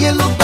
y look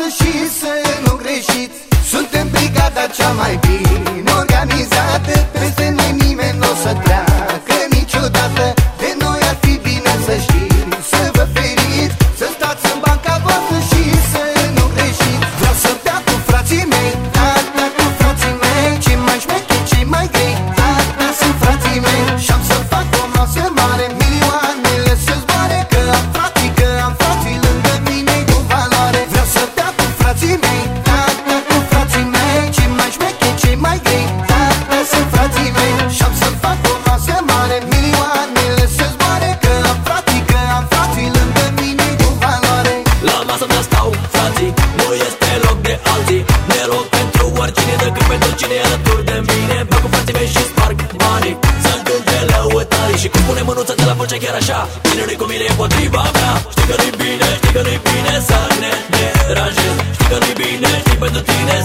after she said La masă mea stau frații Nu este loc de alții. Ne rog pentru oricine Decât pentru cine e alături de mine. Plac cu frații mei și sparg banii. Sunt între lăutari Și cum pune mânuța de la voce chiar așa. Cine nu-i cu mine e potriva mea. Știi că nu-i bine, știi că nu-i bine Să ne deranjezi. Știi că nu-i bine, știi pentru tine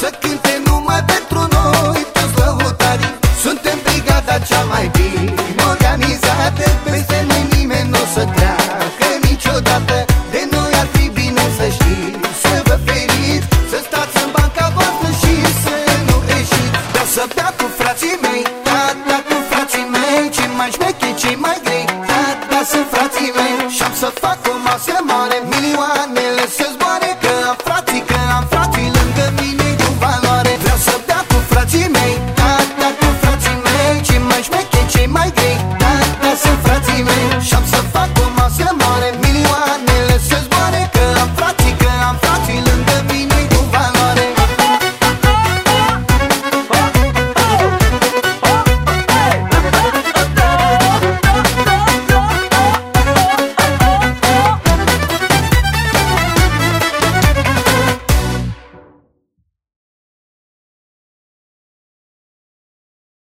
Să cânte numai pentru noi toți lăutari Suntem brigada cea mai bine organizată Peste noi nimeni nu o să treacă niciodată. De noi ar fi bine să știți Să vă feriți, să stați în banca voastră Și să nu greșiți. Vreau să bea cu frații mei Da, da, cu frații mei Cei mai șmeche, cei mai grei Da, da, sunt frații mei. Și-am să fac o masă mare Milioane